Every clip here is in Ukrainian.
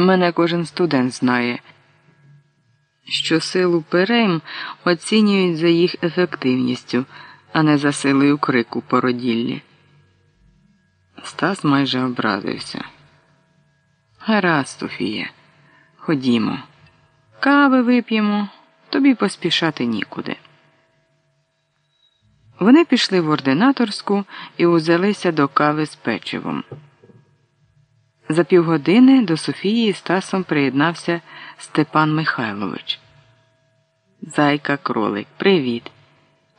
Мене кожен студент знає, що силу перейм оцінюють за їх ефективністю, а не за силою крику породіллі. Стас майже образився. Гаразд, Софія, ходімо, кави вип'ємо, тобі поспішати нікуди. Вони пішли в ординаторську і узялися до кави з печивом. За півгодини до Софії з Тасом приєднався Степан Михайлович. Зайка кролик, привіт.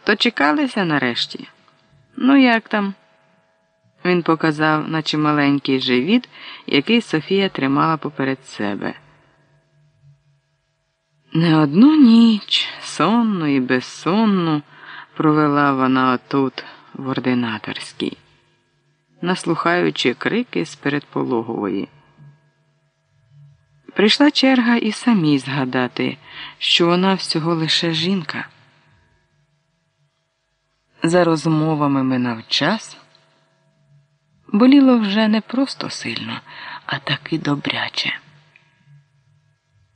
То чекалися нарешті? Ну, як там? Він показав, наче маленький живіт, який Софія тримала поперед себе. Не одну ніч, сонну і безсонну, провела вона отут, в ординаторській наслухаючи крики з передпологової. Прийшла черга і самі згадати, що вона всього лише жінка. За розмовами минав час. Боліло вже не просто сильно, а таки добряче.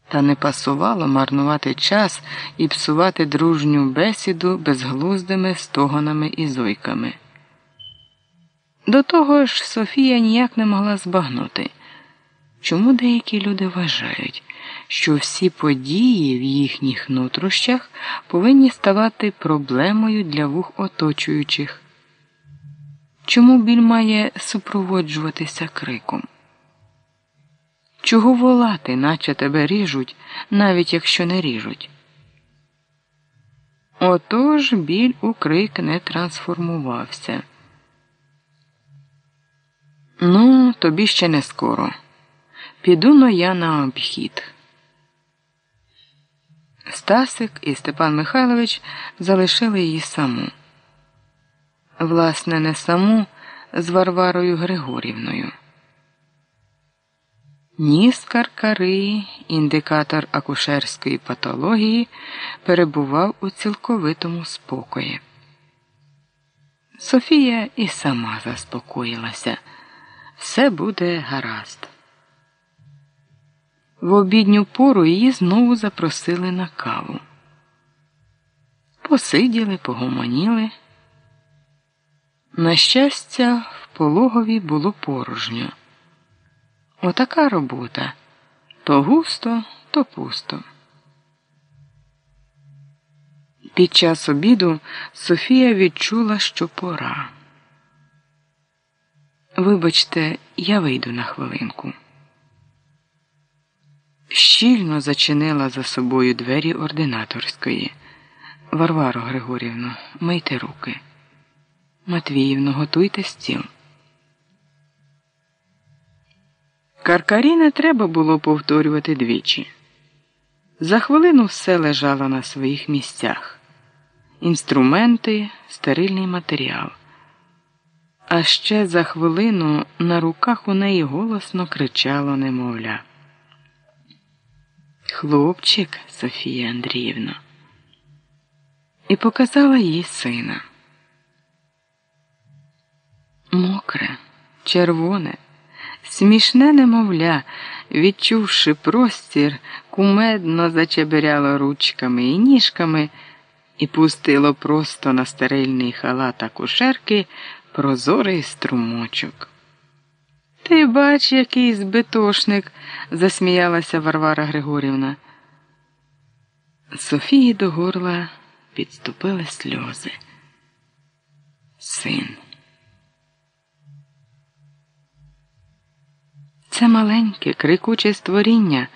Та не пасувало марнувати час і псувати дружню бесіду безглуздими стогонами і зойками. До того ж, Софія ніяк не могла збагнути, чому деякі люди вважають, що всі події в їхніх нутрощах повинні ставати проблемою для вух оточуючих. Чому біль має супроводжуватися криком? Чого волати, наче тебе ріжуть, навіть якщо не ріжуть? Отож біль у крик не трансформувався. Ну, тобі ще не скоро. Піду но я на обхід. Стасик і Степан Михайлович залишили її саму. Власне, не саму з Варварою Григорівною. Ніс каркари, індикатор акушерської патології, перебував у цілковитому спокої. Софія і сама заспокоїлася все буде гаразд. В обідню пору її знову запросили на каву. Посиділи, погомоніли. На щастя, в пологові було порожньо. Отака робота то густо, то пусто. Під час обіду Софія відчула, що пора. Вибачте, я вийду на хвилинку. Щільно зачинила за собою двері ординаторської. Варваро Григорівно, мийте руки. Матвіївно, готуйте стіл. Каркарі не треба було повторювати двічі. За хвилину все лежало на своїх місцях інструменти, стерильний матеріал. А ще за хвилину на руках у неї голосно кричало немовля. Хлопчик, Софія Андріївна, і показала їй сина. Мокре, червоне, смішне немовля, відчувши простір, кумедно зачеберяло ручками і ніжками і пустило просто на стерильний халат акушерки прозорий струмочок. Ти бач, який збитошник, засміялася Варвара Григорівна. Софії до горла підступили сльози. Син. Це маленьке, крикуче створіння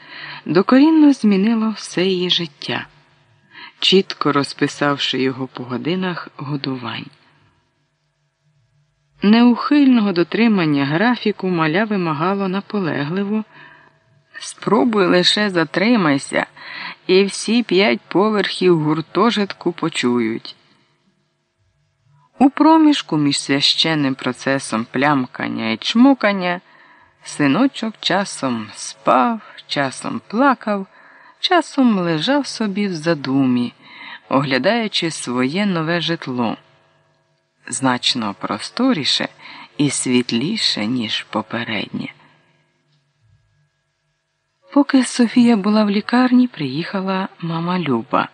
докорінно змінило все її життя, чітко розписавши його по годинах годувань. Неухильного дотримання графіку маля вимагало наполегливо. Спробуй лише затримайся, і всі п'ять поверхів гуртожитку почують. У проміжку між священним процесом плямкання і чмокання синочок часом спав, часом плакав, часом лежав собі в задумі, оглядаючи своє нове житло значно просторіше і світліше, ніж попереднє. Поки Софія була в лікарні, приїхала мама Люба.